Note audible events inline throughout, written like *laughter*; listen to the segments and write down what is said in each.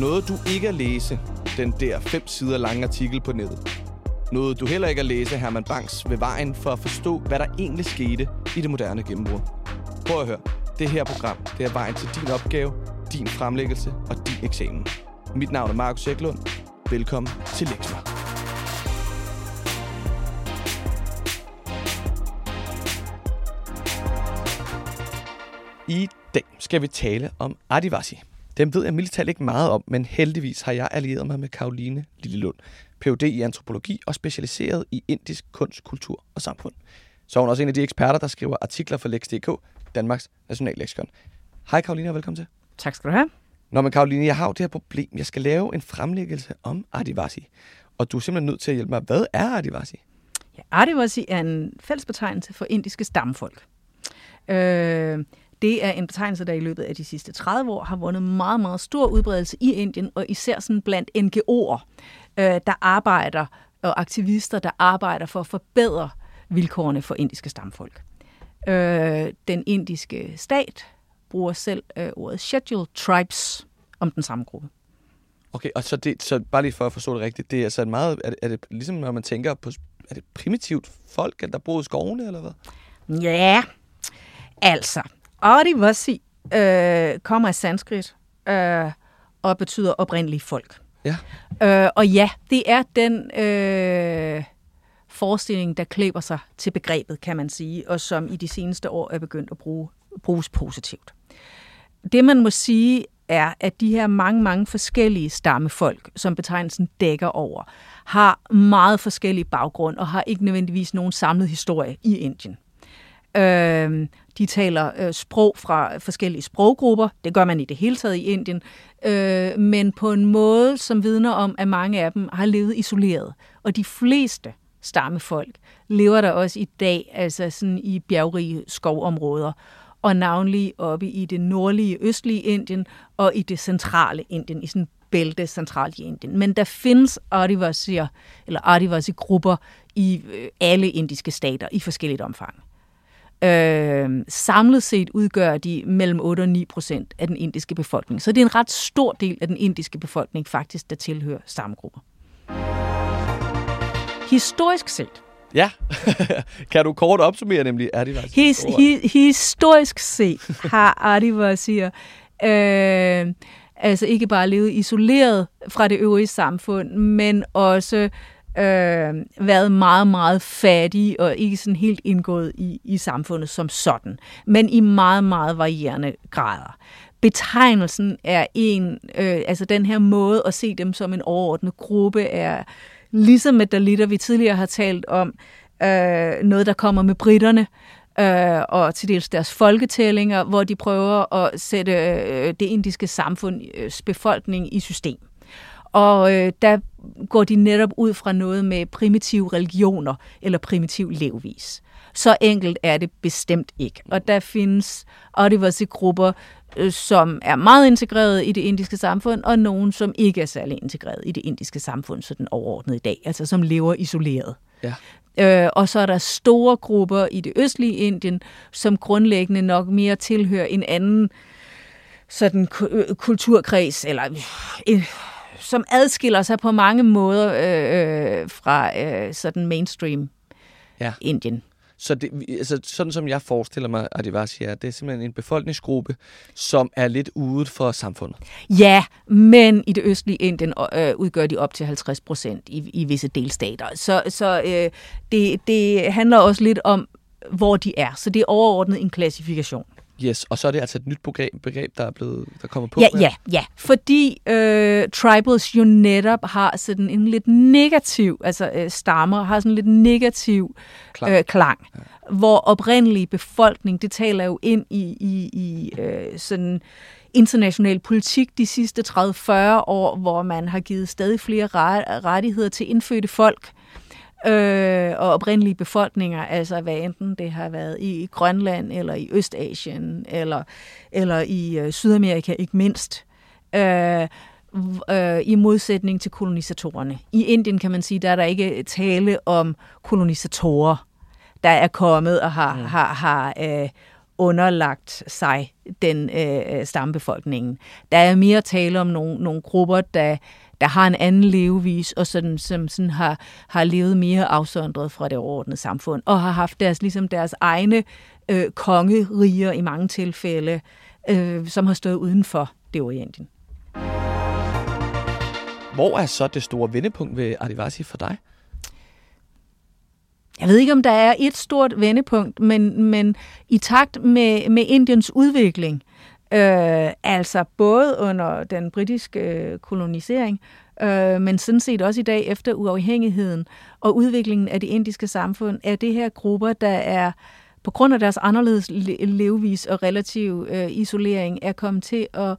Noget du ikke at læse, den der fem sider lange artikel på nettet. Noget du heller ikke at læse Herman Banks ved vejen for at forstå, hvad der egentlig skete i det moderne gennembrud. Prøv at høre. Det her program, det er vejen til din opgave, din fremlæggelse og din eksamen. Mit navn er Markus Eklund. Velkommen til Lexma. I dag skal vi tale om Adivasi. Dem ved jeg militært ikke meget om, men heldigvis har jeg allieret mig med Karoline Lillelund, Ph.D. i antropologi og specialiseret i indisk kunst, kultur og samfund. Så er hun også en af de eksperter, der skriver artikler for Lex.dk, Danmarks nationalleksikon. Hej Karoline og velkommen til. Tak skal du have. Nå, men Karoline, jeg har jo det her problem. Jeg skal lave en fremlæggelse om Adivasi. Og du er simpelthen nødt til at hjælpe mig. Hvad er Adivasi? Ja, Adivasi er en fællesbetegnelse for indiske stammefolk. Øh, det er en betegnelse, der i løbet af de sidste 30 år har vundet meget, meget stor udbredelse i Indien, og især sådan blandt NGO'er, øh, der arbejder, og aktivister, der arbejder for at forbedre vilkårene for indiske stamfolk. Øh, den indiske stat bruger selv øh, ordet scheduled tribes om den samme gruppe. Okay, og så, det, så bare lige for at forstå det rigtigt, det er så meget, er det, er det ligesom når man tænker på, er det primitivt folk, der bor i skovene, eller hvad? Ja, altså, Adivasi øh, kommer af sanskrit øh, og betyder oprindelige folk. Ja. Øh, og ja, det er den øh, forestilling, der klæber sig til begrebet, kan man sige, og som i de seneste år er begyndt at bruge, bruges positivt. Det man må sige er, at de her mange, mange forskellige stammefolk, som betegnelsen dækker over, har meget forskellige baggrund og har ikke nødvendigvis nogen samlet historie i Indien. Øh, de taler øh, sprog fra forskellige sproggrupper. Det gør man i det hele taget i Indien. Øh, men på en måde, som vidner om, at mange af dem har levet isoleret. Og de fleste stammefolk lever der også i dag, altså sådan i bjergrige skovområder, og navnlig oppe i det nordlige, østlige Indien og i det centrale Indien, i sådan bælte centralt i Indien. Men der findes Adivasier, eller Adivasi-grupper i øh, alle indiske stater i forskelligt omfang. Øh, samlet set udgør de mellem 8 og 9 procent af den indiske befolkning. Så det er en ret stor del af den indiske befolkning faktisk, der tilhører stammegrupper. Historisk set. Ja, *laughs* kan du kort opsummere nemlig Adivasi? His, hi, historisk set har Adivasier øh, altså ikke bare levet isoleret fra det øvrige samfund, men også øh, været meget, meget fattige og ikke sådan helt indgået i, i samfundet som sådan, men i meget, meget varierende grader. Betegnelsen er en, øh, altså den her måde at se dem som en overordnet gruppe er, ligesom med Daliter, vi tidligere har talt om, øh, noget, der kommer med britterne, øh, og til dels deres folketællinger, hvor de prøver at sætte øh, det indiske samfunds øh, befolkning i system. Og øh, der går de netop ud fra noget med primitive religioner eller primitiv levvis. Så enkelt er det bestemt ikke. Og der findes Adivasi-grupper, øh, som er meget integreret i det indiske samfund, og nogen, som ikke er særlig integreret i det indiske samfund, sådan overordnet i dag, altså som lever isoleret. Ja. Øh, og så er der store grupper i det østlige Indien, som grundlæggende nok mere tilhører en anden sådan kulturkreds, eller øh, som adskiller sig på mange måder øh, øh, fra øh, sådan mainstream ja. Indien. Så det, altså, sådan som jeg forestiller mig, at det var siger, det er simpelthen en befolkningsgruppe, som er lidt ude for samfundet. Ja, men i det østlige Indien øh, udgør de op til 50 procent i, i visse delstater. Så, så øh, det, det handler også lidt om, hvor de er. Så det er overordnet en klassifikation. Yes, og så er det altså et nyt begreb, begreb der er blevet der kommer på. Ja, ja, ja. Fordi øh, tribals jo netop har sådan en lidt negativ, altså øh, stammer har sådan en lidt negativ klang, øh, klang ja. hvor oprindelig befolkning, det taler jo ind i, i, i øh, sådan international politik de sidste 30-40 år, hvor man har givet stadig flere rettigheder til indfødte folk øh, og oprindelige befolkninger, altså hvad enten det har været i Grønland, eller i Østasien, eller, eller i øh, Sydamerika ikke mindst, øh, øh, i modsætning til kolonisatorerne. I Indien kan man sige, der er der ikke tale om kolonisatorer, der er kommet og har, mm. har, har øh, underlagt sig den øh, stambefolkningen. Der er mere tale om nogle, nogle grupper, der, der har en anden levevis, og sådan, som sådan har, har levet mere afsondret fra det overordnede samfund, og har haft deres, ligesom deres egne øh, kongeriger i mange tilfælde, øh, som har stået uden for det Orientien. Hvor er så det store vendepunkt ved Adivasi for dig? Jeg ved ikke, om der er et stort vendepunkt, men, men i takt med, med Indiens udvikling, øh, altså både under den britiske øh, kolonisering, øh, men sådan set også i dag efter uafhængigheden og udviklingen af det indiske samfund, er det her grupper, der er på grund af deres anderledes levevis og relativ øh, isolering, er kommet til at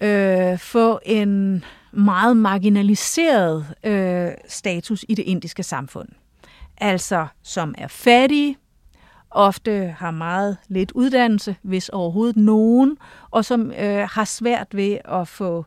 øh, få en meget marginaliseret øh, status i det indiske samfund. Altså som er fattige, ofte har meget lidt uddannelse, hvis overhovedet nogen, og som øh, har svært ved at få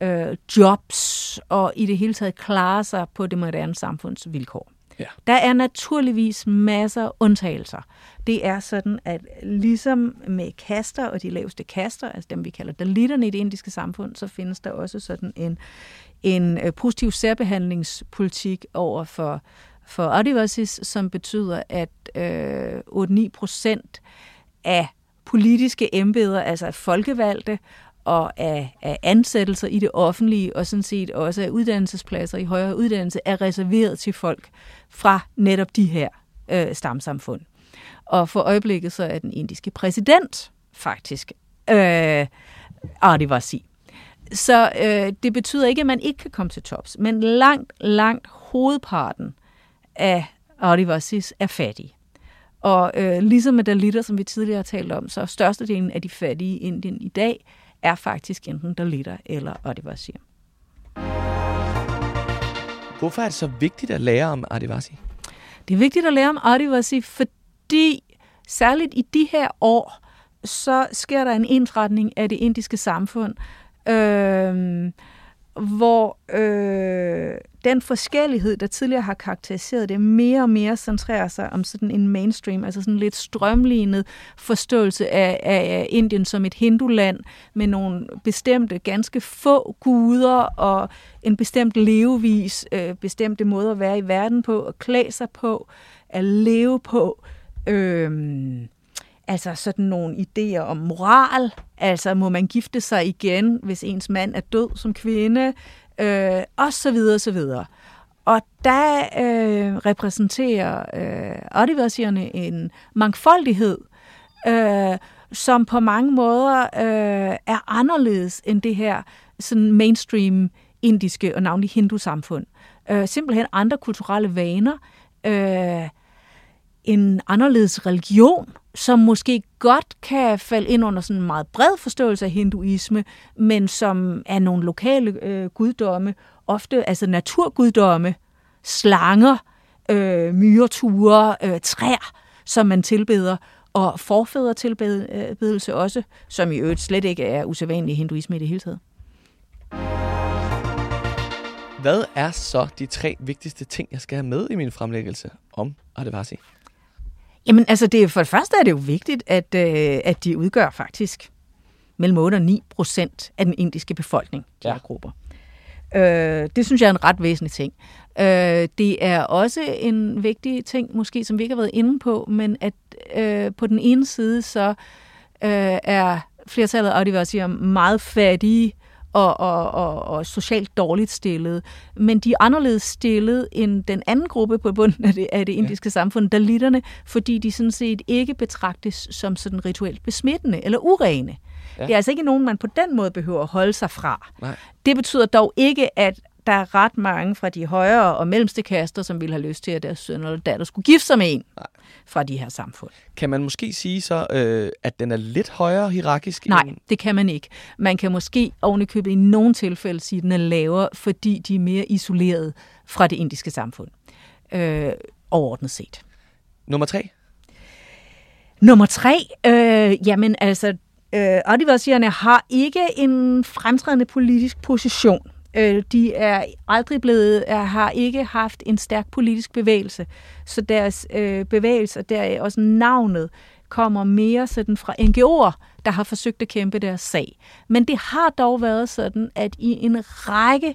øh, jobs og i det hele taget klare sig på det moderne samfunds vilkår. Ja. Der er naturligvis masser af undtagelser. Det er sådan, at ligesom med kaster og de laveste kaster, altså dem vi kalder dalitterne i det indiske samfund, så findes der også sådan en, en øh, positiv særbehandlingspolitik over for, for Adivasis, som betyder, at øh, 8-9 procent af politiske embeder, altså folkevalgte, og af, af ansættelser i det offentlige, og sådan set også af uddannelsespladser i højere uddannelse, er reserveret til folk fra netop de her øh, stamsamfund. Og for øjeblikket så er den indiske præsident faktisk øh, Adivasi. Så øh, det betyder ikke, at man ikke kan komme til tops, men langt, langt hovedparten af Adivasis er fattige. Og øh, ligesom med Daliter, som vi tidligere har talt om, så er størstedelen af de fattige i Indien i dag er faktisk enten Daliter eller Adivasi. Hvorfor er det så vigtigt at lære om Adivasi? Det er vigtigt at lære om Adivasi, fordi særligt i de her år, så sker der en ensretning af det indiske samfund, øh, hvor øh, den forskellighed, der tidligere har karakteriseret det, mere og mere centrerer sig om sådan en mainstream, altså sådan lidt strømlignet forståelse af, af Indien som et hinduland med nogle bestemte, ganske få guder og en bestemt levevis, øh, bestemte måder at være i verden på, og klæde sig på, at leve på. Øh, altså sådan nogle idéer om moral, altså må man gifte sig igen, hvis ens mand er død som kvinde, øh, og så videre, så videre. Og der øh, repræsenterer øh, Adivasierne en mangfoldighed, øh, som på mange måder øh, er anderledes end det her sådan mainstream indiske og navnlig hindu-samfund. Øh, simpelthen andre kulturelle vaner, øh, en anderledes religion, som måske godt kan falde ind under sådan en meget bred forståelse af hinduisme, men som er nogle lokale øh, guddomme, ofte altså naturguddomme, slanger, øh, myreture, øh, træer, som man tilbeder, og forfædretilbedelse også, som i øvrigt slet ikke er usædvanlig i hinduisme i det hele taget. Hvad er så de tre vigtigste ting, jeg skal have med i min fremlæggelse om Adivasi? Jamen, altså, det, for det første er det jo vigtigt, at, øh, at de udgør faktisk mellem 8 og 9 procent af den indiske befolkning, de ja. her grupper. Øh, det synes jeg er en ret væsentlig ting. Øh, det er også en vigtig ting, måske som vi ikke har været inde på, men at øh, på den ene side så øh, er flertallet af siger meget fattige, og, og, og, og socialt dårligt stillet. Men de er anderledes stillet end den anden gruppe på bunden af det, af det indiske ja. samfund, dalitterne, fordi de sådan set ikke betragtes som sådan rituelt besmittende eller urene. Ja. Det er altså ikke nogen, man på den måde behøver at holde sig fra. Nej. Det betyder dog ikke, at der er ret mange fra de højere og mellemste kaster, som ville have lyst til, at deres søn eller datter skulle gifte sig med en Nej. fra de her samfund. Kan man måske sige så, øh, at den er lidt højere hierarkisk? Nej, end... det kan man ikke. Man kan måske ovenikøbet i nogle tilfælde sige, at den er lavere, fordi de er mere isoleret fra det indiske samfund. Øh, overordnet set. Nummer tre? Nummer tre, øh, jamen altså, øh, Adivasierne har ikke en fremtrædende politisk position. Øh, de er aldrig blevet, er, har ikke haft en stærk politisk bevægelse, så deres øh, bevægelse, der er også navnet, kommer mere sådan fra NGO'er, der har forsøgt at kæmpe deres sag. Men det har dog været sådan, at i en række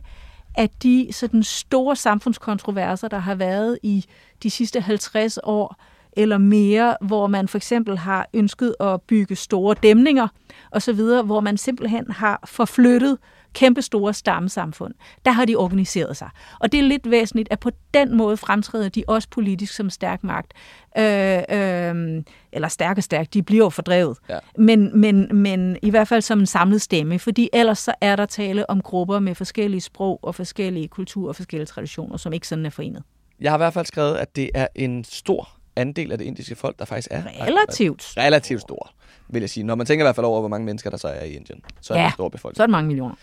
af de sådan store samfundskontroverser, der har været i de sidste 50 år eller mere, hvor man for eksempel har ønsket at bygge store dæmninger osv., hvor man simpelthen har forflyttet kæmpe store stammesamfund. Der har de organiseret sig. Og det er lidt væsentligt, at på den måde fremtræder de også politisk som stærk magt. Øh, øh, eller stærk og stærk, de bliver jo fordrevet. Ja. Men, men, men i hvert fald som en samlet stemme, fordi ellers så er der tale om grupper med forskellige sprog og forskellige kulturer og forskellige traditioner, som ikke sådan er forenet. Jeg har i hvert fald skrevet, at det er en stor andel af det indiske folk, der faktisk er relativt, relativt stor, vil jeg sige. Når man tænker i hvert fald over, hvor mange mennesker der så er i Indien, så er ja, det en stor befolkning. så er det mange millioner.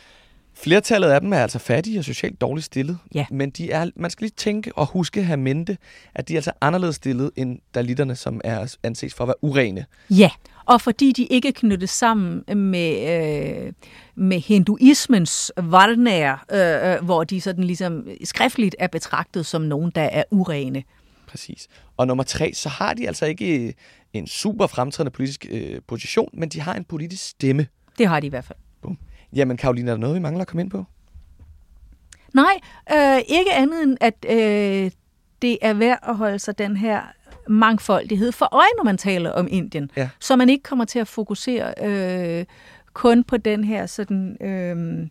Flertallet af dem er altså fattige og socialt dårligt stillet. Ja. Men de er, man skal lige tænke og huske at have mente, at de er altså anderledes stillet end dalitterne, som er anses for at være urene. Ja, og fordi de ikke er knyttet sammen med, øh, med hinduismens varnær, øh, øh, hvor de sådan ligesom skriftligt er betragtet som nogen, der er urene. Præcis. Og nummer tre, så har de altså ikke en super fremtrædende politisk øh, position, men de har en politisk stemme. Det har de i hvert fald. Boom. Jamen, Karoline, er der noget, vi mangler at komme ind på? Nej, øh, ikke andet end, at øh, det er værd at holde sig den her mangfoldighed for øje, når man taler om Indien. Ja. Så man ikke kommer til at fokusere øh, kun på den her sådan... Øh,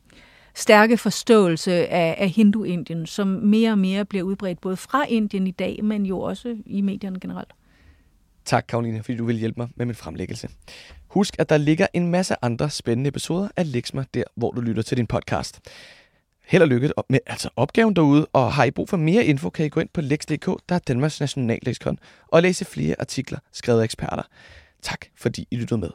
stærke forståelse af, af Hindu-Indien, som mere og mere bliver udbredt både fra Indien i dag, men jo også i medierne generelt. Tak, Karoline, fordi du vil hjælpe mig med min fremlæggelse. Husk, at der ligger en masse andre spændende episoder af Lexma, der hvor du lytter til din podcast. Held og lykke med altså opgaven derude, og har I brug for mere info, kan I gå ind på lex.dk, der er Danmarks nationalleksikon, og læse flere artikler skrevet af eksperter. Tak, fordi I lyttede med.